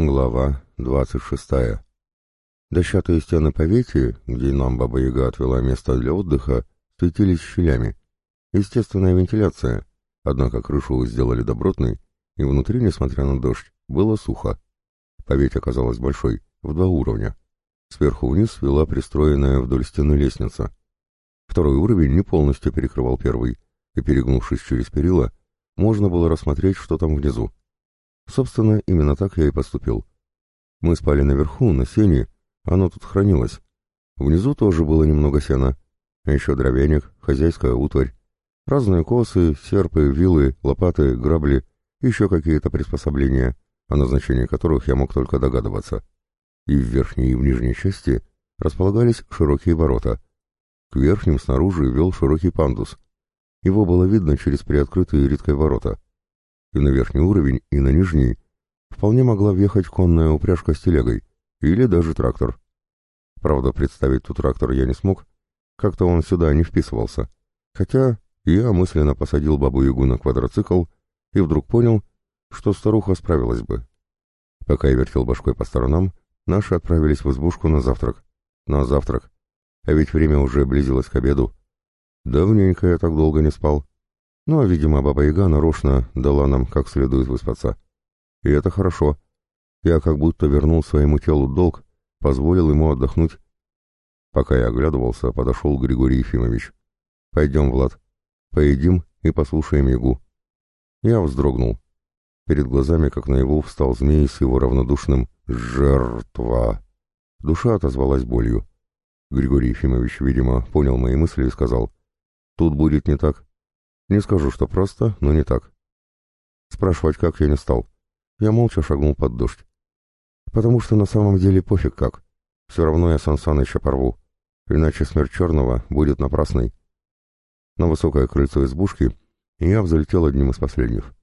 Глава двадцать шестая. Дощатые стены повети, где нам Баба-Яга отвела место для отдыха, светились щелями. Естественная вентиляция, однако крышу сделали добротной, и внутри, несмотря на дождь, было сухо. Поветь оказалась большой, в два уровня. Сверху вниз вела пристроенная вдоль стены лестница. Второй уровень не полностью перекрывал первый, и, перегнувшись через перила, можно было рассмотреть, что там внизу. Собственно, именно так я и поступил. Мы спали наверху, на сене, оно тут хранилось. Внизу тоже было немного сена, а еще дровяник, хозяйская утварь, разные косы, серпы, вилы, лопаты, грабли, еще какие-то приспособления, о назначении которых я мог только догадываться. И в верхней и в нижней части располагались широкие ворота. К верхним снаружи вел широкий пандус. Его было видно через приоткрытые редкой ворота и на верхний уровень, и на нижний, вполне могла въехать конная упряжка с телегой, или даже трактор. Правда, представить тут трактор я не смог, как-то он сюда не вписывался. Хотя я мысленно посадил бабу-ягу на квадроцикл и вдруг понял, что старуха справилась бы. Пока я вертел башкой по сторонам, наши отправились в избушку на завтрак. На завтрак. А ведь время уже близилось к обеду. Давненько я так долго не спал. Ну, а, видимо, Баба-Яга нарочно дала нам как следует выспаться. И это хорошо. Я как будто вернул своему телу долг, позволил ему отдохнуть. Пока я оглядывался, подошел Григорий Ефимович. «Пойдем, Влад, поедим и послушаем Ягу». Я вздрогнул. Перед глазами, как наяву, встал змей с его равнодушным «жертва». Душа отозвалась болью. Григорий Ефимович, видимо, понял мои мысли и сказал, «Тут будет не так. Не скажу, что просто, но не так. Спрашивать как я не стал. Я молча шагнул под дождь. Потому что на самом деле пофиг как. Все равно я Сан Саныча порву. Иначе смерть черного будет напрасной. На высокое крыльцо избушки я взлетел одним из последних.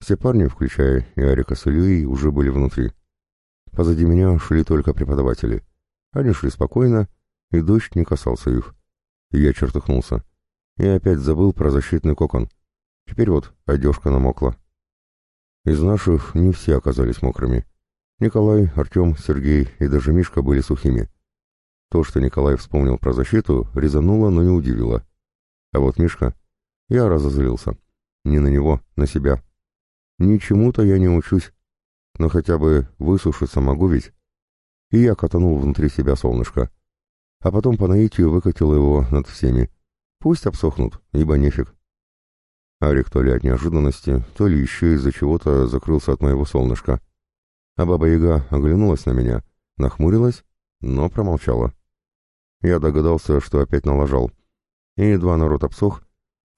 Все парни, включая и Арика с Ильей, уже были внутри. Позади меня шли только преподаватели. Они шли спокойно, и дождь не касался их. Я чертыхнулся. И опять забыл про защитный кокон. Теперь вот одежка намокла. Из наших не все оказались мокрыми. Николай, Артем, Сергей и даже Мишка были сухими. То, что Николай вспомнил про защиту, резануло, но не удивило. А вот Мишка... Я разозлился. Не на него, на себя. Ничему-то я не учусь. Но хотя бы высушиться могу ведь. И я катанул внутри себя солнышко. А потом по наитию выкатил его над всеми. Пусть обсохнут, ибо нефиг. Арик то ли от неожиданности, то ли еще из-за чего-то закрылся от моего солнышка. А Баба-Яга оглянулась на меня, нахмурилась, но промолчала. Я догадался, что опять налажал. И едва народ обсох,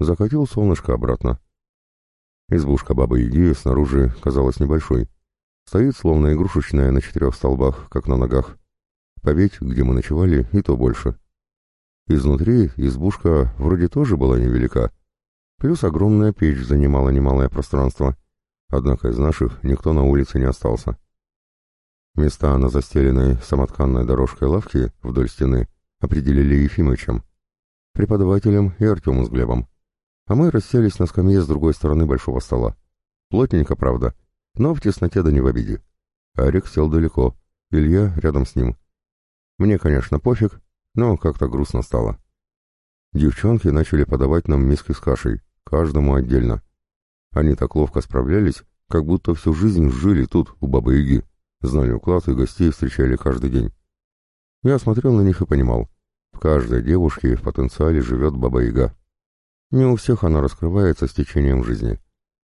закатил солнышко обратно. Избушка Бабы-Яги снаружи казалась небольшой. Стоит, словно игрушечная, на четырех столбах, как на ногах. Поветь, где мы ночевали, и то больше. Изнутри избушка вроде тоже была невелика, плюс огромная печь занимала немалое пространство, однако из наших никто на улице не остался. Места на застеленной самотканной дорожкой лавки вдоль стены определили Ефимычем, преподавателем и Артему с Глебом. А мы расселись на скамье с другой стороны большого стола. Плотненько, правда, но в тесноте да не в обиде. Арик сел далеко, Илья рядом с ним. Мне, конечно, пофиг, но как-то грустно стало. Девчонки начали подавать нам миски с кашей, каждому отдельно. Они так ловко справлялись, как будто всю жизнь жили тут, у Бабы-Яги, знали уклад и гостей встречали каждый день. Я смотрел на них и понимал, в каждой девушке в потенциале живет Баба-Яга. Не у всех она раскрывается с течением жизни,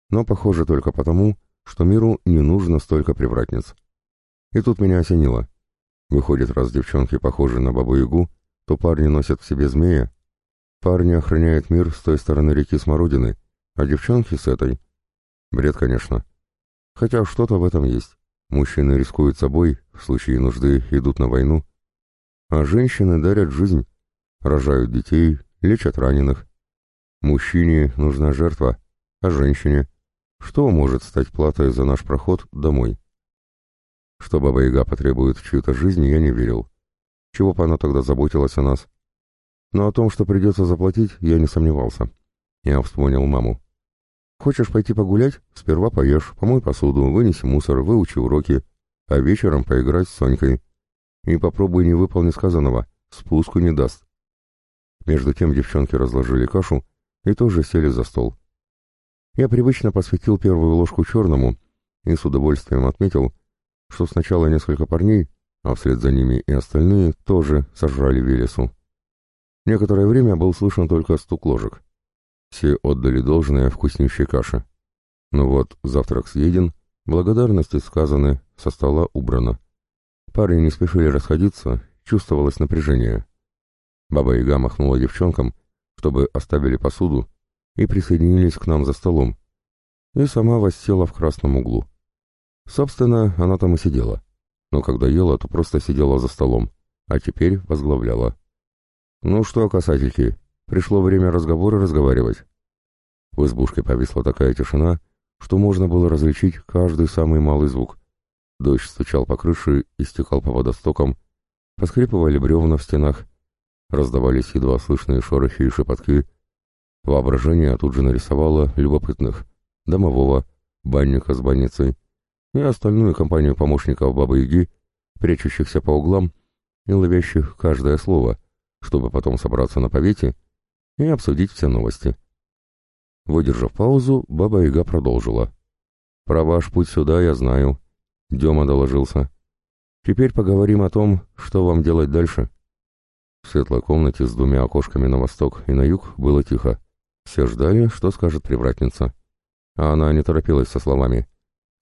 но похоже только потому, что миру не нужно столько привратниц. И тут меня осенило. Выходит, раз девчонки похожи на бабу-ягу, то парни носят в себе змея. Парни охраняют мир с той стороны реки Смородины, а девчонки с этой. Бред, конечно. Хотя что-то в этом есть. Мужчины рискуют собой, в случае нужды идут на войну. А женщины дарят жизнь, рожают детей, лечат раненых. Мужчине нужна жертва, а женщине? Что может стать платой за наш проход домой? Что Баба-Яга потребует чью-то жизни, я не верил. Чего бы она тогда заботилась о нас? Но о том, что придется заплатить, я не сомневался. Я вспомнил маму. «Хочешь пойти погулять? Сперва поешь, помой посуду, вынеси мусор, выучи уроки. а вечером поиграть с Сонькой. И попробуй не выполни сказанного, спуску не даст. Между тем девчонки разложили кашу и тоже сели за стол. Я привычно посвятил первую ложку черному и с удовольствием отметил, что сначала несколько парней, а вслед за ними и остальные тоже сожрали Велесу. Некоторое время был слышен только стук ложек. Все отдали должное вкуснющей каше. Ну вот, завтрак съеден, благодарности сказаны, со стола убрано. Парни не спешили расходиться, чувствовалось напряжение. Баба-яга махнула девчонкам, чтобы оставили посуду, и присоединились к нам за столом. И сама воссела в красном углу. Собственно, она там и сидела. Но когда ела, то просто сидела за столом, а теперь возглавляла. «Ну что, касательки, пришло время разговора разговаривать». В избушке повисла такая тишина, что можно было различить каждый самый малый звук. Дождь стучал по крыше и стекал по водостокам, поскрипывали бревна в стенах, раздавались едва слышные шорохи и шепотки. Воображение тут же нарисовало любопытных — домового, банника с банницей и остальную компанию помощников Бабы-Яги, прячущихся по углам и ловящих каждое слово, чтобы потом собраться на повете и обсудить все новости. Выдержав паузу, Баба-Яга продолжила. «Про ваш путь сюда я знаю». Дема доложился. «Теперь поговорим о том, что вам делать дальше». В светлой комнате с двумя окошками на восток и на юг было тихо. Все ждали, что скажет привратница. А она не торопилась со словами.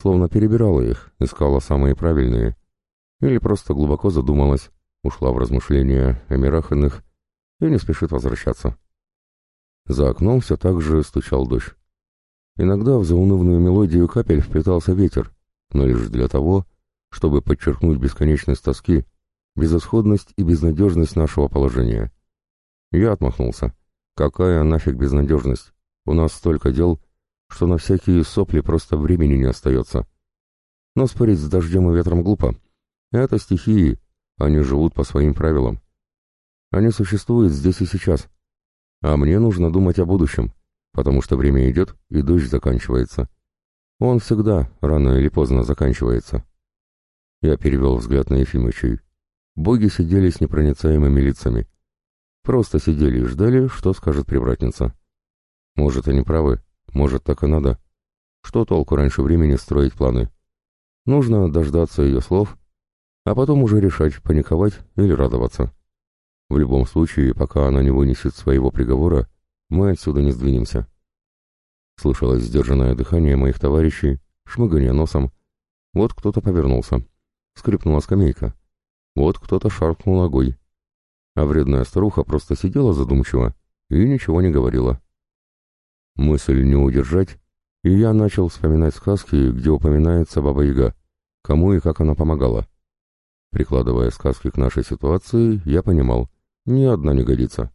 Словно перебирала их, искала самые правильные. Или просто глубоко задумалась, ушла в размышления о мирах иных и не спешит возвращаться. За окном все так же стучал дождь. Иногда в заунывную мелодию капель вплетался ветер, но лишь для того, чтобы подчеркнуть бесконечность тоски, безысходность и безнадежность нашего положения. Я отмахнулся. Какая нафиг безнадежность? У нас столько дел, что на всякие сопли просто времени не остается. Но спорить с дождем и ветром глупо. Это стихии, они живут по своим правилам. Они существуют здесь и сейчас. А мне нужно думать о будущем, потому что время идет, и дождь заканчивается. Он всегда, рано или поздно, заканчивается. Я перевел взгляд на Ефимычей. Боги сидели с непроницаемыми лицами. Просто сидели и ждали, что скажет привратница. Может, они правы, может, так и надо. Что толку раньше времени строить планы? Нужно дождаться ее слов, а потом уже решать, паниковать или радоваться. В любом случае, пока она не вынесет своего приговора, мы отсюда не сдвинемся. Слышалось сдержанное дыхание моих товарищей, шмыганье носом. Вот кто-то повернулся. Скрипнула скамейка. Вот кто-то шаркнул ногой. А вредная старуха просто сидела задумчиво и ничего не говорила. Мысль не удержать, и я начал вспоминать сказки, где упоминается Баба-Яга, кому и как она помогала. Прикладывая сказки к нашей ситуации, я понимал, ни одна не годится.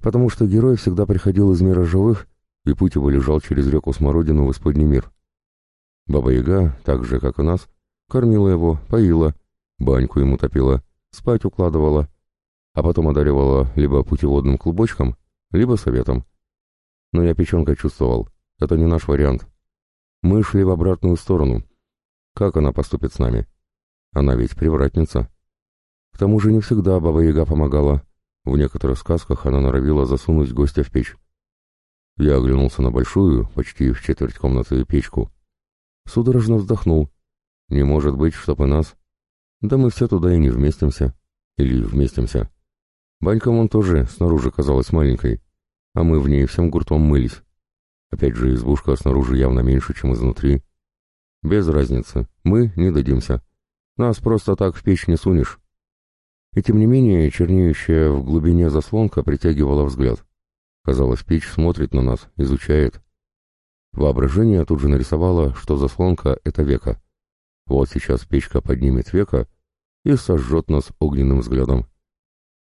Потому что герой всегда приходил из мира живых, и путь его лежал через реку Смородину в Исподний мир. Баба-Яга, так же, как и нас, кормила его, поила, баньку ему топила, спать укладывала, а потом одаривала либо путеводным клубочком, либо советом. Но я печенка чувствовал, это не наш вариант. Мы шли в обратную сторону. Как она поступит с нами? Она ведь привратница. К тому же не всегда Баба-Яга помогала. В некоторых сказках она норовила засунуть гостя в печь. Я оглянулся на большую, почти в четверть комнаты, печку. Судорожно вздохнул. Не может быть, чтобы нас... Да мы все туда и не вместимся. Или вместимся. Банька вон тоже снаружи казалась маленькой, а мы в ней всем гуртом мылись. Опять же, избушка снаружи явно меньше, чем изнутри. Без разницы, мы не дадимся. Нас просто так в печь не сунешь. И тем не менее, чернеющая в глубине заслонка притягивала взгляд. Казалось, печь смотрит на нас, изучает. Воображение тут же нарисовало, что заслонка — это века. Вот сейчас печка поднимет века и сожжет нас огненным взглядом.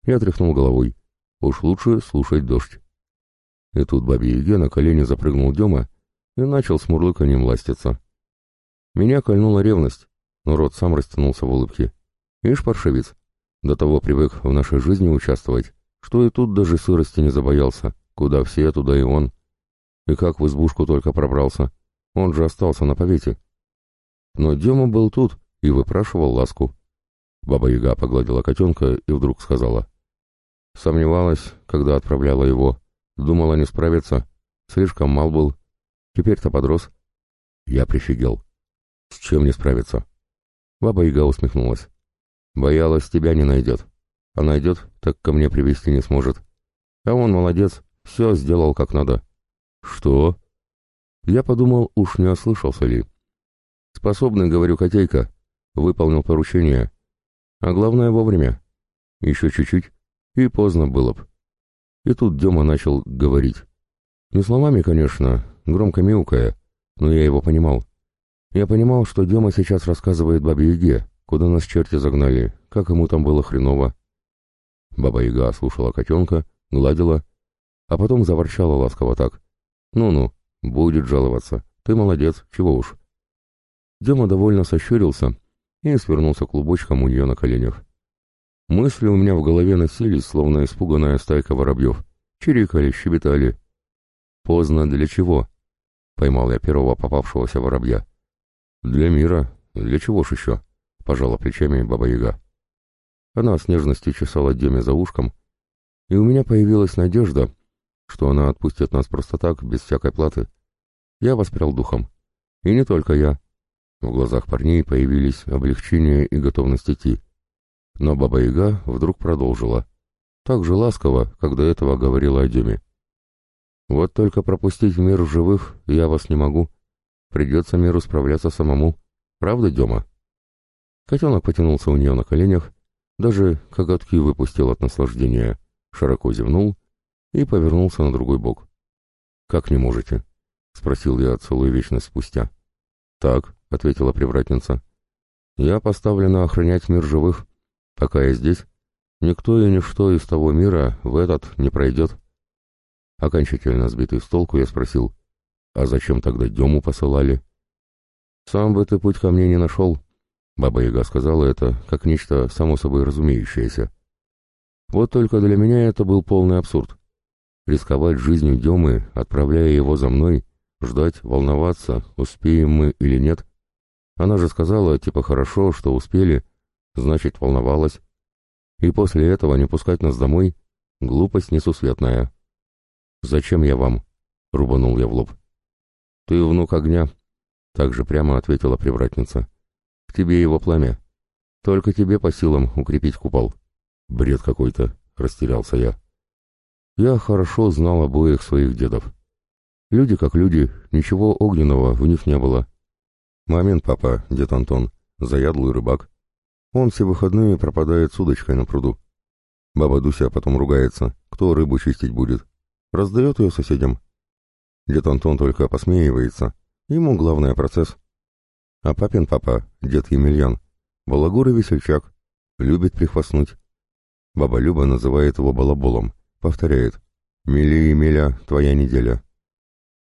Я тряхнул головой. Уж лучше слушать дождь. И тут бабе Еге на колени запрыгнул Дема и начал с мурлыканьем ластиться. Меня кольнула ревность, но рот сам растянулся в улыбке. Ишь, паршевец, до того привык в нашей жизни участвовать, что и тут даже сырости не забоялся. Куда все, туда и он. И как в избушку только пробрался. Он же остался на повете. Но Дема был тут и выпрашивал ласку. Баба-яга погладила котенка и вдруг сказала. Сомневалась, когда отправляла его. Думала, не справится. Слишком мал был. Теперь-то подрос. Я прифигел. С чем не справиться? Баба-яга усмехнулась. Боялась, тебя не найдет. А найдет, так ко мне привести не сможет. А он молодец, все сделал как надо. Что? Я подумал, уж не ослышался ли. Способный, говорю, котейка. Выполнил поручение. А главное, вовремя. Еще чуть-чуть, и поздно было б. И тут Дема начал говорить. Не словами, конечно, громко мяукая, но я его понимал. Я понимал, что Дема сейчас рассказывает бабе Яге, куда нас черти загнали, как ему там было хреново. Баба Яга слушала котенка, гладила, а потом заворчала ласково так. «Ну-ну, будет жаловаться. Ты молодец, чего уж». Дема довольно сощурился и свернулся клубочком у нее на коленях. Мысли у меня в голове носились, словно испуганная стайка воробьев. Чирикали, щебетали. «Поздно для чего?» — поймал я первого попавшегося воробья. «Для мира. Для чего ж еще?» — пожала плечами Баба-Яга. Она с нежностью чесала Деме за ушком, и у меня появилась надежда, что она отпустит нас просто так, без всякой платы. Я воспрял духом. И не только я. В глазах парней появились облегчение и готовность идти. Но Баба-Яга вдруг продолжила. Так же ласково, как до этого говорила о Деме. «Вот только пропустить мир живых я вас не могу. Придется миру справляться самому. Правда, Дема?» Котенок потянулся у нее на коленях, даже коготки выпустил от наслаждения, широко зевнул и повернулся на другой бок. «Как не можете?» — спросил я целую вечность спустя. «Так», — ответила привратница. «Я поставлена охранять мир живых. Пока я здесь, никто и ничто из того мира в этот не пройдет». Окончательно сбитый с толку, я спросил, «А зачем тогда Дему посылали?» «Сам бы ты путь ко мне не нашел», — Баба-Яга сказала это, как нечто само собой разумеющееся. Вот только для меня это был полный абсурд. Рисковать жизнью Демы, отправляя его за мной, ждать, волноваться, успеем мы или нет. Она же сказала, типа, хорошо, что успели, значит, волновалась. И после этого не пускать нас домой — глупость несусветная. «Зачем я вам?» — рубанул я в лоб. «Ты внук огня», — также прямо ответила привратница. «К тебе его пламя. Только тебе по силам укрепить купол». «Бред какой-то», — растерялся я. Я хорошо знал обоих своих дедов. Люди как люди, ничего огненного в них не было. Мамин папа, дед Антон, заядлый рыбак. Он все выходные пропадает с удочкой на пруду. Баба Дуся потом ругается, кто рыбу чистить будет. Раздает ее соседям. Дед Антон только посмеивается. Ему главное процесс. А папин папа, дед Емельян, балагур и весельчак, любит прихвастнуть. Баба Люба называет его балаболом. Повторяет. «Мили и твоя неделя».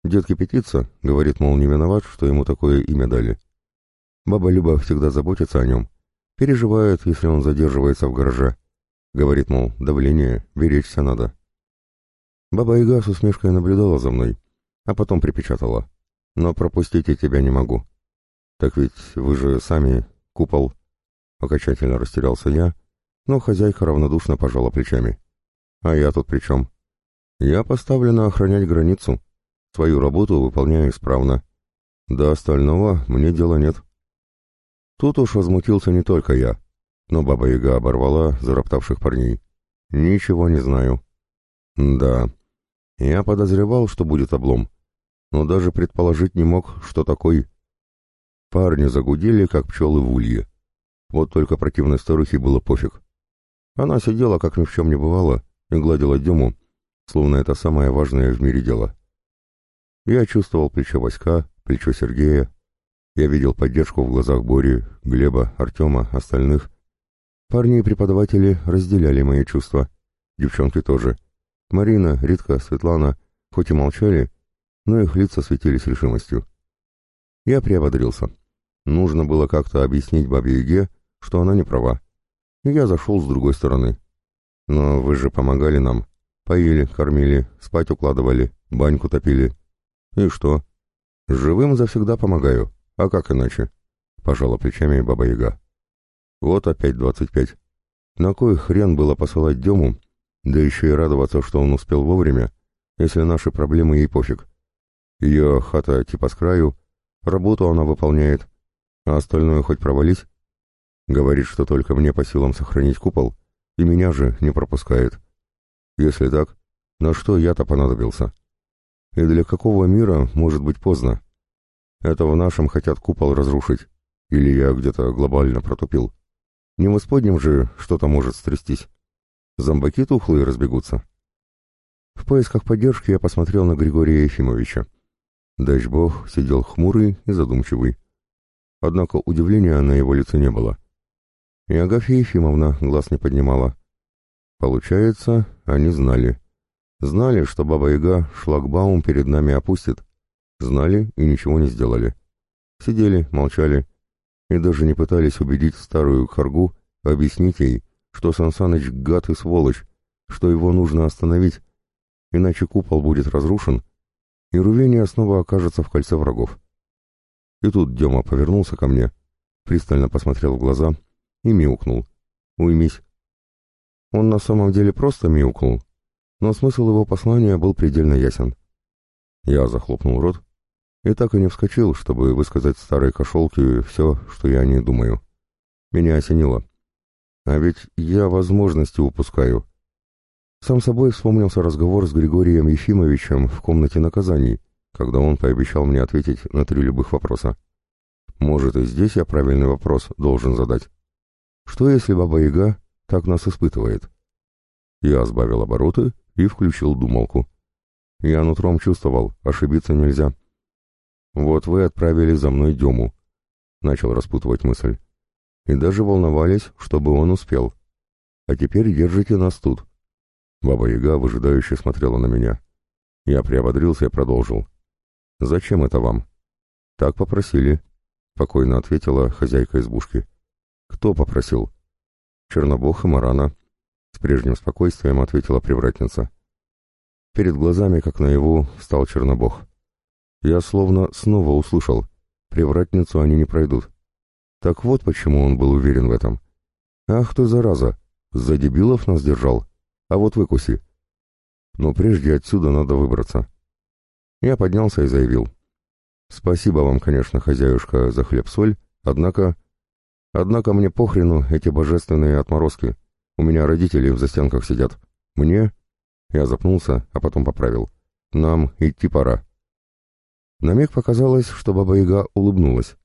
Дед кипятится, говорит, мол, не виноват, что ему такое имя дали. Баба Люба всегда заботится о нем. Переживает, если он задерживается в гараже. Говорит, мол, давление, беречься надо. Баба Яга с усмешкой наблюдала за мной, а потом припечатала. Но пропустить я тебя не могу. Так ведь вы же сами купол. Окончательно растерялся я, но хозяйка равнодушно пожала плечами. А я тут при чем? Я поставлена охранять границу. Свою работу выполняю исправно. До остального мне дела нет. Тут уж возмутился не только я, но Баба-Яга оборвала зароптавших парней. Ничего не знаю. Да, я подозревал, что будет облом, но даже предположить не мог, что такой. Парни загудели, как пчелы в улье. Вот только противной старухе было пофиг. Она сидела, как ни в чем не бывало, и гладила Дему, словно это самое важное в мире дело. Я чувствовал плечо Васька, плечо Сергея. Я видел поддержку в глазах Бори, Глеба, Артема, остальных. Парни и преподаватели разделяли мои чувства. Девчонки тоже. Марина, Ритка, Светлана, хоть и молчали, но их лица светились решимостью. Я приободрился. Нужно было как-то объяснить бабе Еге, что она не права. И я зашел с другой стороны. Но вы же помогали нам. Поили, кормили, спать укладывали, баньку топили. И что? Живым завсегда помогаю. А как иначе? — пожала плечами Баба-Яга. «Вот опять двадцать пять. На кой хрен было посылать Дему, да еще и радоваться, что он успел вовремя, если наши проблемы ей пофиг. Ее хата типа с краю, работу она выполняет, а остальное хоть провались. Говорит, что только мне по силам сохранить купол, и меня же не пропускает. Если так, на что я-то понадобился? И для какого мира может быть поздно? Это в нашем хотят купол разрушить, или я где-то глобально протупил. Не в исподнем же что-то может стрястись. Зомбаки тухлые разбегутся. В поисках поддержки я посмотрел на Григория Ефимовича. Дач-бог сидел хмурый и задумчивый. Однако удивления на его лице не было. И Агафья Ефимовна глаз не поднимала. Получается, они знали. Знали, что Баба-Яга шлагбаум перед нами опустит. Знали и ничего не сделали. Сидели, молчали и даже не пытались убедить старую Харгу, объяснить ей, что Сансаныч гад и сволочь, что его нужно остановить, иначе купол будет разрушен, и Рувения снова окажется в кольце врагов. И тут Дема повернулся ко мне, пристально посмотрел в глаза и мяукнул. «Уймись». Он на самом деле просто мяукнул, но смысл его послания был предельно ясен. Я захлопнул рот и так и не вскочил, чтобы высказать старой кошелке все, что я о ней думаю. Меня осенило. А ведь я возможности упускаю. Сам собой вспомнился разговор с Григорием Ефимовичем в комнате наказаний, когда он пообещал мне ответить на три любых вопроса. Может, и здесь я правильный вопрос должен задать. Что если Баба-Яга так нас испытывает? Я сбавил обороты и включил думалку. Я нутром чувствовал, ошибиться нельзя. Вот вы отправили за мной Дему. Начал распутывать мысль. И даже волновались, чтобы он успел. А теперь держите нас тут. Баба-яга выжидающе смотрела на меня. Я приободрился и продолжил. «Зачем это вам?» «Так попросили», — спокойно ответила хозяйка избушки. «Кто попросил?» «Чернобог и Марана», — с прежним спокойствием ответила привратница. Перед глазами, как наяву, встал Чернобог. Я словно снова услышал. Привратницу они не пройдут. Так вот почему он был уверен в этом. Ах ты, зараза! За дебилов нас держал. А вот выкуси. Но прежде отсюда надо выбраться. Я поднялся и заявил. Спасибо вам, конечно, хозяюшка, за хлеб-соль, однако... Однако мне похрену эти божественные отморозки. У меня родители в застенках сидят. Мне... Я запнулся, а потом поправил. Нам идти пора. На миг показалось, что Баба-Яга улыбнулась.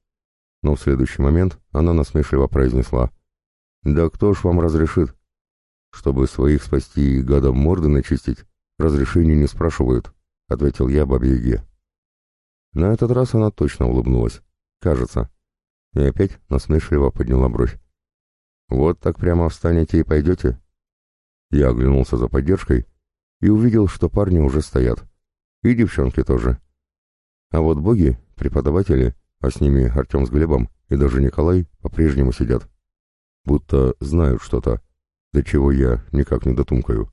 Но в следующий момент она насмешливо произнесла. «Да кто ж вам разрешит? Чтобы своих спасти и гадом морды начистить, разрешения не спрашивают», — ответил я Бабе-Яге. На этот раз она точно улыбнулась. Кажется. И опять насмешливо подняла бровь. «Вот так прямо встанете и пойдете?» Я оглянулся за поддержкой и увидел, что парни уже стоят. И девчонки тоже. А вот боги, преподаватели, а с ними Артем с Глебом и даже Николай по-прежнему сидят. Будто знают что-то, до чего я никак не дотумкаю.